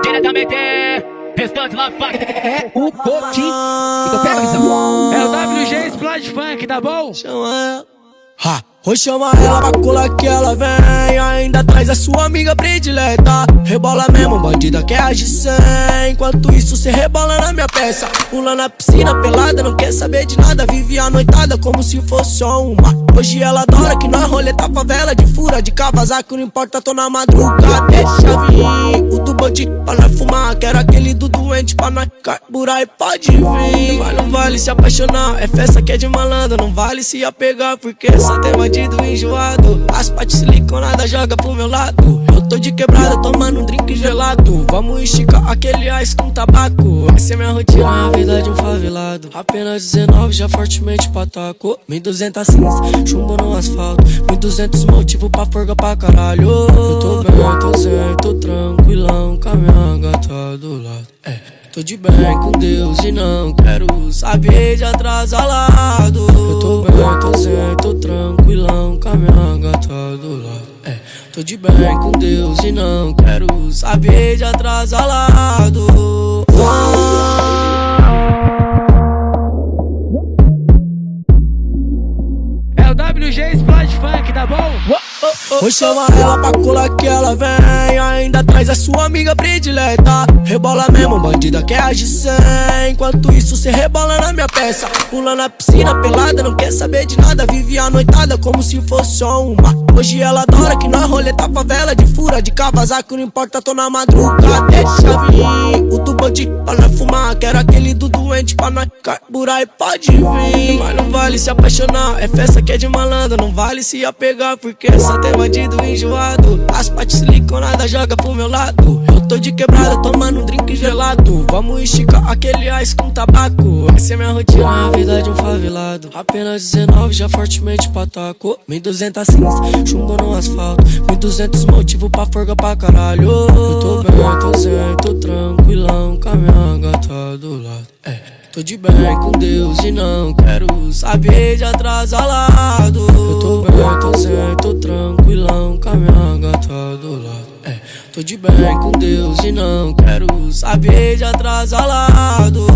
Diretamente, restante lá faz. É o Potim. Então pega a visão. É o WG Splash Funk, tá bom? Chama ela. Ha. Vou chamar ela pra colar que ela vem Ainda traz a sua amiga predileta Rebola mesmo, bandida quer agir sem Enquanto isso cê rebola na minha peça Pula na piscina pelada, não quer saber de nada Vive a noitada como se fosse só uma Hoje ela adora que nós roleta favela De fura, de cavasaco, não importa, tô na madrugada. Deixa vir o do bandido pra nós fumar Quero aquele do doente pra nós carburar e pode vir. Mas não vale se apaixonar, é festa que é de malandro Não vale se apegar porque só tem bandido enjoado. As pates siliconadas joga pro meu lado tô de quebrada tomando um drink gelado. Vamos esticar aquele ice com tabaco. Essa é minha rotina, a vida de um favelado. Apenas 19, já fortemente pataco 1200 cinza, chumbo no asfalto. 1200 motivo pra forga pra caralho. Eu tô bem, tô zen, tô tranquilão Com a minha gata do lado. É Tô de bem com Deus e não quero saber de atrasalado bem com Deus e não quero saber de atrasalado É o WG Splash Funk, tá bom? Vou chamar ela pra colar que ela vem A sua amiga predileta. Rebola mesmo, bandida quer agir sem. Enquanto isso cê rebola na minha peça. Pula na piscina pelada, não quer saber de nada. Vive a noitada como se fosse só uma. Hoje ela adora que nós roleta favela De fura, de cavasaco, não importa, tô na madrugada. Deixa vir o do bandido pra fumar Quero aquele carburar e pode vir. Mas não vale se apaixonar, é festa que é de malandro. Não vale se apegar porque só tem bandido enjoado. As pates siliconadas joga pro meu lado. Eu tô de quebrada tomando um drink gelado. Vamos esticar aquele ice com tabaco. Essa é minha rotina, a vida de um favelado. Apenas 19, já fortemente pataco. 1200 cinza, chumbo no asfalto. 1200 motivo pra forga pra caralho Tô de bem com Deus e não quero saber de atrasalado. Eu tô bem, tô zen, tô tranquilão com a minha gata do lado. É, tô de bem com Deus e não quero saber de atrasalado